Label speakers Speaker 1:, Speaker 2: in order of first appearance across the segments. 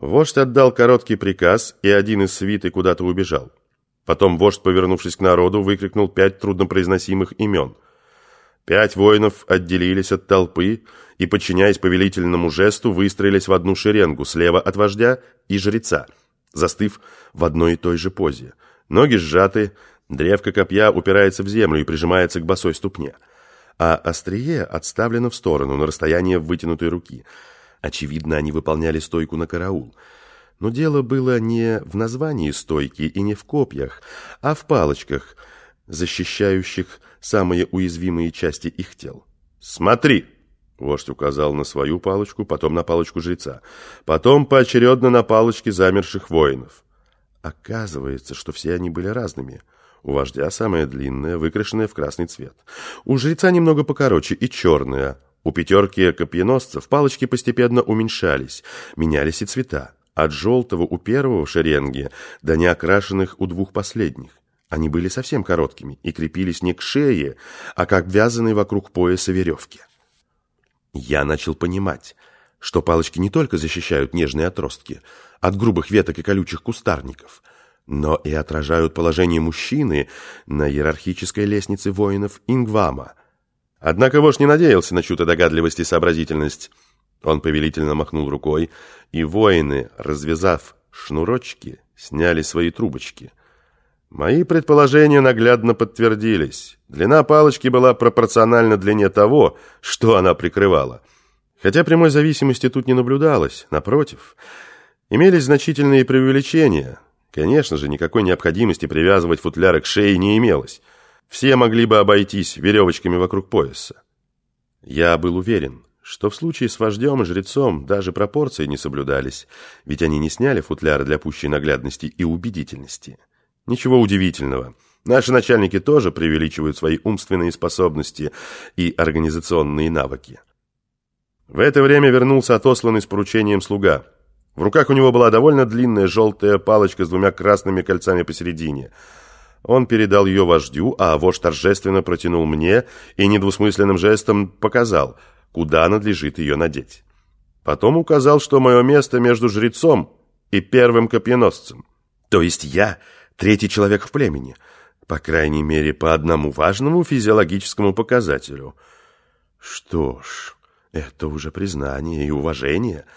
Speaker 1: Вождь отдал короткий приказ, и один из свиты куда-то убежал. Потом вождь, повернувшись к народу, выкрикнул пять труднопроизносимых имен. Пять воинов отделились от толпы и, подчиняясь повелительному жесту, выстроились в одну шеренгу слева от вождя и жреца, застыв в одной и той же позе. Ноги сжаты, древко копья упирается в землю и прижимается к босой ступне, а острие отставлено в сторону на расстояние вытянутой руки. Очевидно, они выполняли стойку на караул – но дело было не в названии стойки и не в копьях, а в палочках, защищающих самые уязвимые части их тел. «Смотри!» — вождь указал на свою палочку, потом на палочку жреца, потом поочередно на палочки замерших воинов. Оказывается, что все они были разными. У вождя самая длинная, выкрашенная в красный цвет. У жреца немного покороче и черная. У пятерки копьеносцев палочки постепенно уменьшались, менялись и цвета от желтого у первого шеренги до неокрашенных у двух последних. Они были совсем короткими и крепились не к шее, а как вязаные вокруг пояса веревки. Я начал понимать, что палочки не только защищают нежные отростки от грубых веток и колючих кустарников, но и отражают положение мужчины на иерархической лестнице воинов Ингвама. Однако вождь не надеялся на чью-то догадливость и сообразительность. Он повелительно махнул рукой, и воины, развязав шнурочки, сняли свои трубочки. Мои предположения наглядно подтвердились. Длина палочки была пропорциональна длине того, что она прикрывала. Хотя прямой зависимости тут не наблюдалось, напротив. Имелись значительные преувеличения. Конечно же, никакой необходимости привязывать футляры к шее не имелось. Все могли бы обойтись веревочками вокруг пояса. Я был уверен, что в случае с вождем и жрецом даже пропорции не соблюдались, ведь они не сняли футляры для пущей наглядности и убедительности. Ничего удивительного. Наши начальники тоже преувеличивают свои умственные способности и организационные навыки. В это время вернулся отосланный с поручением слуга. В руках у него была довольно длинная желтая палочка с двумя красными кольцами посередине. Он передал ее вождю, а вождь торжественно протянул мне и недвусмысленным жестом показал – куда надлежит ее надеть. Потом указал, что мое место между жрецом и первым копьеносцем. То есть я третий человек в племени, по крайней мере, по одному важному физиологическому показателю. Что ж, это уже признание и уважение –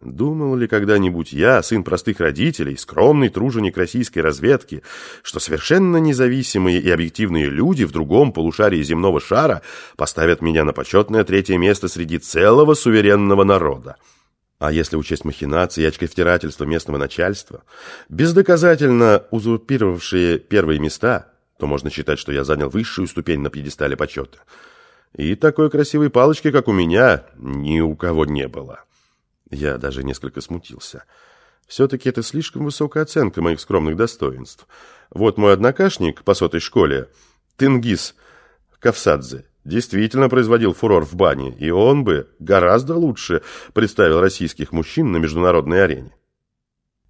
Speaker 1: Думал ли когда-нибудь я, сын простых родителей, скромный труженик российской разведки, что совершенно независимые и объективные люди в другом полушарии земного шара поставят меня на почетное третье место среди целого суверенного народа? А если учесть махинации и очковтирательство местного начальства, бездоказательно узурпировавшие первые места, то можно считать, что я занял высшую ступень на пьедестале почета. И такой красивой палочки, как у меня, ни у кого не было. Я даже несколько смутился. Все-таки это слишком высокая оценка моих скромных достоинств. Вот мой однокашник по сотой школе, Тенгиз Кавсадзе, действительно производил фурор в бане, и он бы гораздо лучше представил российских мужчин на международной арене.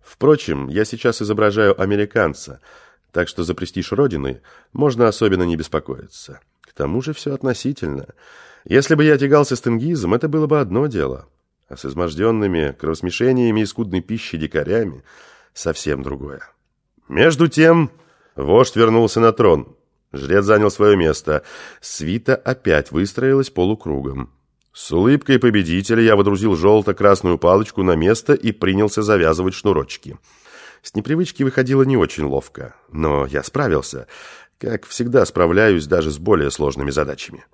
Speaker 1: Впрочем, я сейчас изображаю американца, так что за престиж Родины можно особенно не беспокоиться. К тому же все относительно. Если бы я тягался с Тенгизом, это было бы одно дело – а с изможденными кровосмешениями и скудной пищей дикарями совсем другое. Между тем вождь вернулся на трон. Жрец занял свое место. Свита опять выстроилась полукругом. С улыбкой победителя я водрузил желто-красную палочку на место и принялся завязывать шнурочки. С непривычки выходило не очень ловко, но я справился. Как всегда справляюсь даже с более сложными задачами.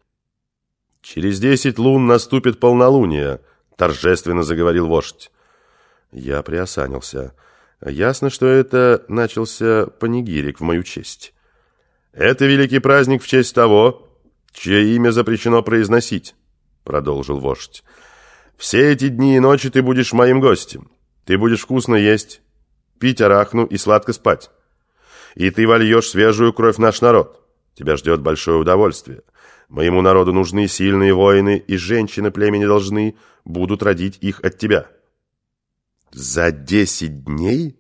Speaker 1: Через десять лун наступит полнолуние — торжественно заговорил вождь. Я приосанился. Ясно, что это начался панигирик в мою честь. «Это великий праздник в честь того, чье имя запрещено произносить», — продолжил вождь. «Все эти дни и ночи ты будешь моим гостем. Ты будешь вкусно есть, пить арахну и сладко спать. И ты вольешь свежую кровь в наш народ. Тебя ждет большое удовольствие. Моему народу нужны сильные воины, и женщины племени должны будут родить их от тебя». «За десять дней?»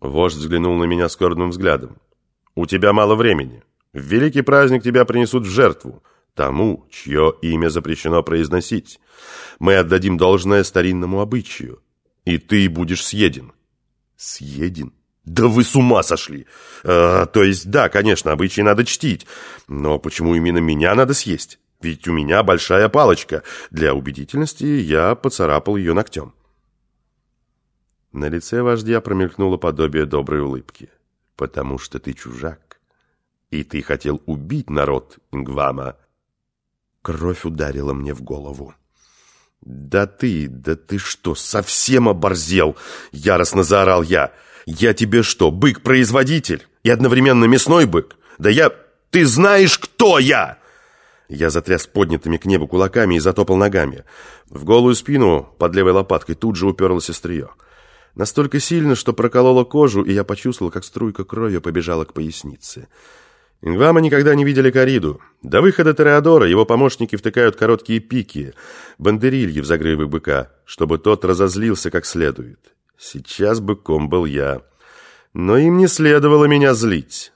Speaker 1: Вождь взглянул на меня скорбным взглядом. «У тебя мало времени. В великий праздник тебя принесут в жертву, тому, чье имя запрещено произносить. Мы отдадим должное старинному обычаю. и ты будешь съеден». «Съеден? Да вы с ума сошли! А, то есть, да, конечно, обычаи надо чтить, но почему именно меня надо съесть? Ведь у меня большая палочка. Для убедительности я поцарапал ее ногтем». На лице вождя промелькнуло подобие доброй улыбки. «Потому что ты чужак, и ты хотел убить народ Ингвама». Кровь ударила мне в голову. «Да ты, да ты что, совсем оборзел?» — яростно заорал я. «Я тебе что, бык-производитель? И одновременно мясной бык? Да я... Ты знаешь, кто я!» Я затряс поднятыми к небу кулаками и затопал ногами. В голую спину под левой лопаткой тут же уперлось острие. Настолько сильно, что прокололо кожу, и я почувствовал, как струйка крови побежала к пояснице. Ингвама никогда не видели кориду. До выхода Тореадора его помощники втыкают короткие пики, бандерильи в загривы быка, чтобы тот разозлился как следует. Сейчас быком был я. Но им не следовало меня злить.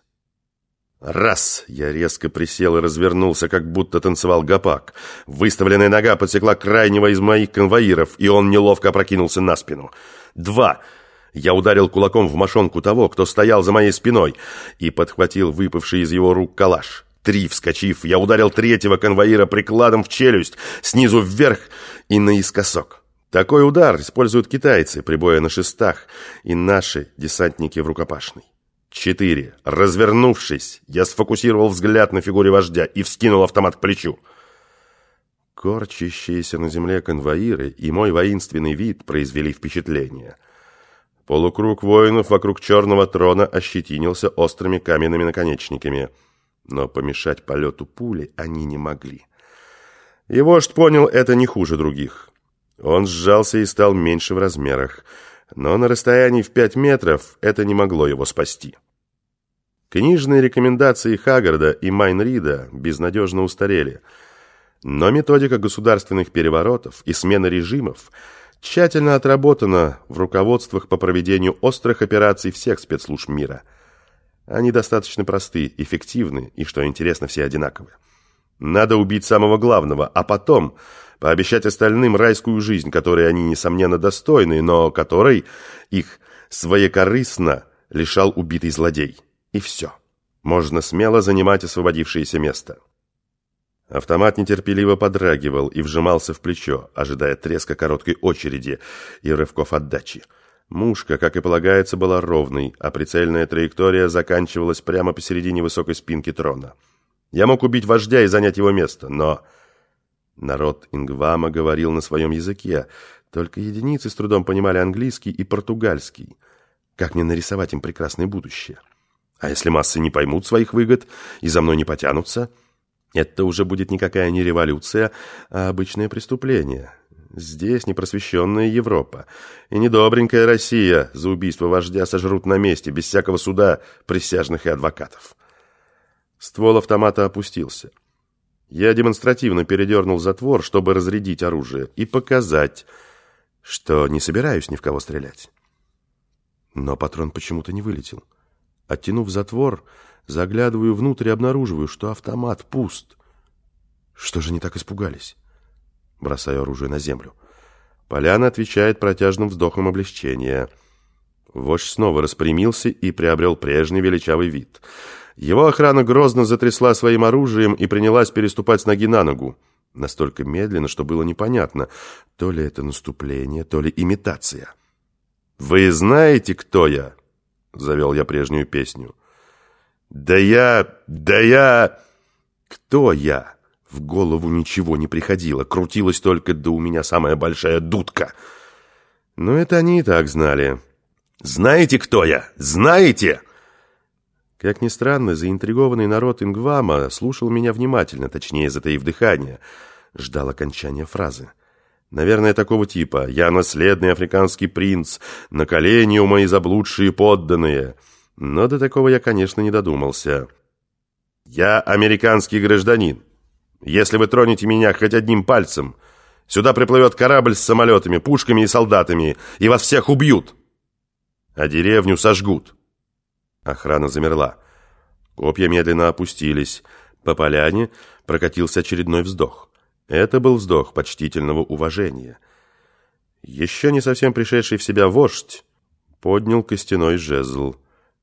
Speaker 1: Раз! Я резко присел и развернулся, как будто танцевал гопак. Выставленная нога подсекла крайнего из моих конвоиров, и он неловко опрокинулся на спину. Два! Я ударил кулаком в мошонку того, кто стоял за моей спиной, и подхватил выпавший из его рук калаш. Три, вскочив, я ударил третьего конвоира прикладом в челюсть, снизу вверх и наискосок. Такой удар используют китайцы, прибоя на шестах, и наши десантники в рукопашной. Четыре. Развернувшись, я сфокусировал взгляд на фигуре вождя и вскинул автомат к плечу. Корчащиеся на земле конвоиры и мой воинственный вид произвели впечатление. Полукруг воинов вокруг черного трона ощетинился острыми каменными наконечниками, но помешать полету пули они не могли. И вождь понял это не хуже других. Он сжался и стал меньше в размерах, но на расстоянии в пять метров это не могло его спасти. Книжные рекомендации Хаггарда и Майнрида безнадежно устарели, но методика государственных переворотов и смены режимов тщательно отработана в руководствах по проведению острых операций всех спецслужб мира. Они достаточно просты, эффективны и, что интересно, все одинаковы. Надо убить самого главного, а потом пообещать остальным райскую жизнь, которой они, несомненно, достойны, но которой их своекорыстно лишал убитый злодей. И все. Можно смело занимать освободившееся место. Автомат нетерпеливо подрагивал и вжимался в плечо, ожидая треска короткой очереди и рывков отдачи. Мушка, как и полагается, была ровной, а прицельная траектория заканчивалась прямо посередине высокой спинки трона. Я мог убить вождя и занять его место, но... Народ Ингвама говорил на своем языке, только единицы с трудом понимали английский и португальский. Как мне нарисовать им прекрасное будущее? А если массы не поймут своих выгод и за мной не потянутся, это уже будет никакая не революция, а обычное преступление. Здесь непросвещенная Европа и недобренькая Россия за убийство вождя сожрут на месте, без всякого суда присяжных и адвокатов. Ствол автомата опустился. Я демонстративно передернул затвор, чтобы разрядить оружие и показать, что не собираюсь ни в кого стрелять. Но патрон почему-то не вылетел. Оттянув затвор, заглядываю внутрь и обнаруживаю, что автомат пуст. Что же они так испугались? Бросаю оружие на землю. Поляна отвечает протяжным вздохом облегчения. Вождь снова распрямился и приобрел прежний величавый вид — его охрана грозно затрясла своим оружием и принялась переступать с ноги на ногу. Настолько медленно, что было непонятно, то ли это наступление, то ли имитация. «Вы знаете, кто я?» — завел я прежнюю песню. «Да я... да я...» «Кто я?» В голову ничего не приходило, крутилась только «да у меня самая большая дудка». Но это они и так знали. «Знаете, кто я? Знаете?» Как ни странно, заинтригованный народ Ингвама слушал меня внимательно, точнее, затаив дыхание, ждал окончания фразы. Наверное, такого типа «Я наследный африканский принц, на колени у мои заблудшие подданные». Но до такого я, конечно, не додумался. «Я американский гражданин. Если вы тронете меня хоть одним пальцем, сюда приплывет корабль с самолетами, пушками и солдатами, и вас всех убьют, а деревню сожгут». Охрана замерла. Копья медленно опустились. По поляне прокатился очередной вздох. Это был вздох почтительного уважения. Еще не совсем пришедший в себя вождь поднял костяной жезл.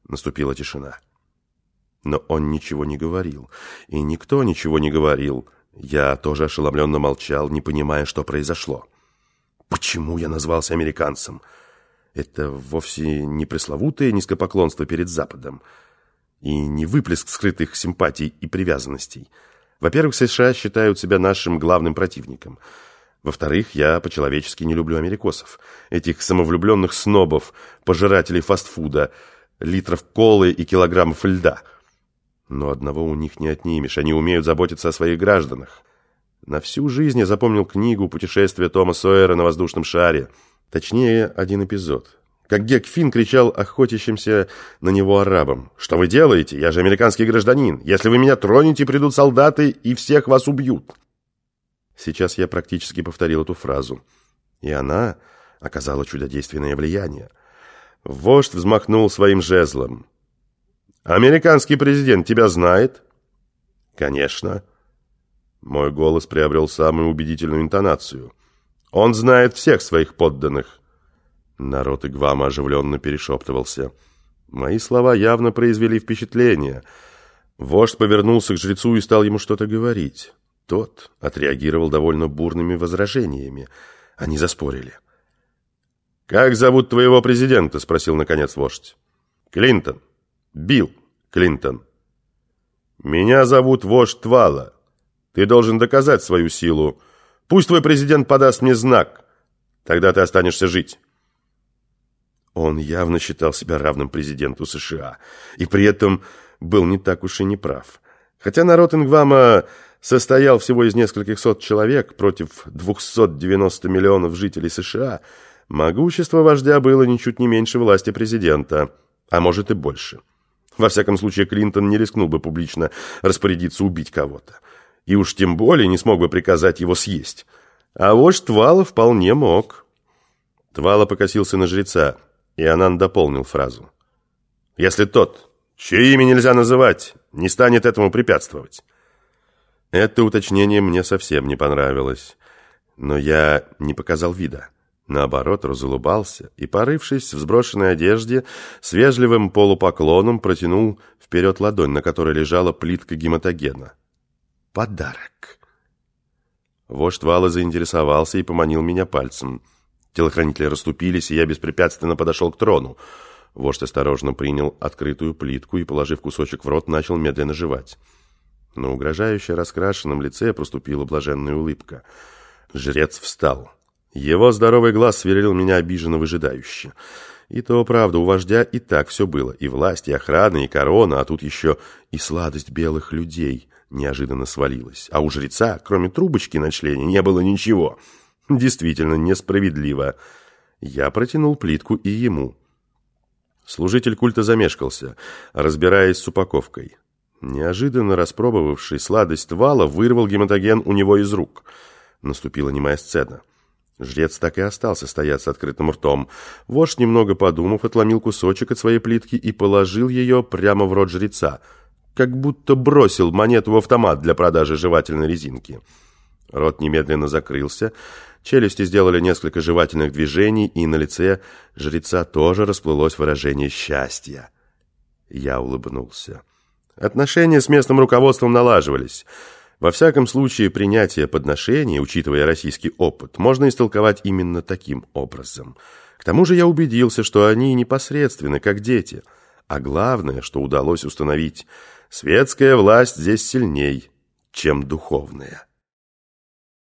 Speaker 1: Наступила тишина. Но он ничего не говорил, и никто ничего не говорил. Я тоже ошеломленно молчал, не понимая, что произошло. Почему я назвался американцем? Это вовсе не пресловутое низкопоклонство перед Западом и не выплеск скрытых симпатий и привязанностей. Во-первых, США считают себя нашим главным противником – во-вторых, я по-человечески не люблю америкосов. Этих самовлюбленных снобов, пожирателей фастфуда, литров колы и килограммов льда. Но одного у них не отнимешь. Они умеют заботиться о своих гражданах. На всю жизнь я запомнил книгу «Путешествие Тома Сойера на воздушном шаре». Точнее, один эпизод. Как Гек Финн кричал охотящимся на него арабам. «Что вы делаете? Я же американский гражданин. Если вы меня тронете, придут солдаты и всех вас убьют». Сейчас я практически повторил эту фразу. И она оказала чудодейственное влияние. Вождь взмахнул своим жезлом. «Американский президент тебя знает?» «Конечно». Мой голос приобрел самую убедительную интонацию. «Он знает всех своих подданных». Народ Игвама оживленно перешептывался. Мои слова явно произвели впечатление. Вождь повернулся к жрецу и стал ему что-то говорить. Тот отреагировал довольно бурными возражениями. Они заспорили. «Как зовут твоего президента?» – спросил, наконец, вождь. «Клинтон. Билл Клинтон. Меня зовут вождь Твала. Ты должен доказать свою силу. Пусть твой президент подаст мне знак. Тогда ты останешься жить». Он явно считал себя равным президенту США. И при этом был не так уж и не прав. Хотя народ Ингвама состоял всего из нескольких сот человек против 290 миллионов жителей США, могущество вождя было ничуть не меньше власти президента, а может и больше. Во всяком случае, Клинтон не рискнул бы публично распорядиться убить кого-то. И уж тем более не смог бы приказать его съесть. А вождь Твала вполне мог. Твала покосился на жреца, и Анан дополнил фразу. «Если тот, чье имя нельзя называть, не станет этому препятствовать». Это уточнение мне совсем не понравилось. Но я не показал вида. Наоборот, разулыбался и, порывшись в сброшенной одежде, с вежливым полупоклоном протянул вперед ладонь, на которой лежала плитка гематогена. «Подарок!» Вождь Вала заинтересовался и поманил меня пальцем. Телохранители расступились, и я беспрепятственно подошел к трону. Вождь осторожно принял открытую плитку и, положив кусочек в рот, начал медленно жевать. На угрожающе раскрашенном лице проступила блаженная улыбка. Жрец встал. Его здоровый глаз сверлил меня обиженно выжидающе. И то, правда, у вождя и так все было. И власть, и охрана, и корона, а тут еще и сладость белых людей неожиданно свалилась. А у жреца, кроме трубочки на члене, не было ничего. Действительно несправедливо. Я протянул плитку и ему. Служитель культа замешкался, разбираясь с упаковкой. Неожиданно распробовавший сладость вала вырвал гематоген у него из рук. Наступила немая сцена. Жрец так и остался стоять с открытым ртом. Вождь, немного подумав, отломил кусочек от своей плитки и положил ее прямо в рот жреца, как будто бросил монету в автомат для продажи жевательной резинки. Рот немедленно закрылся, челюсти сделали несколько жевательных движений, и на лице жреца тоже расплылось выражение счастья. Я улыбнулся. Отношения с местным руководством налаживались. Во всяком случае, принятие подношений, учитывая российский опыт, можно истолковать именно таким образом. К тому же я убедился, что они непосредственны, как дети. А главное, что удалось установить, светская власть здесь сильней, чем духовная.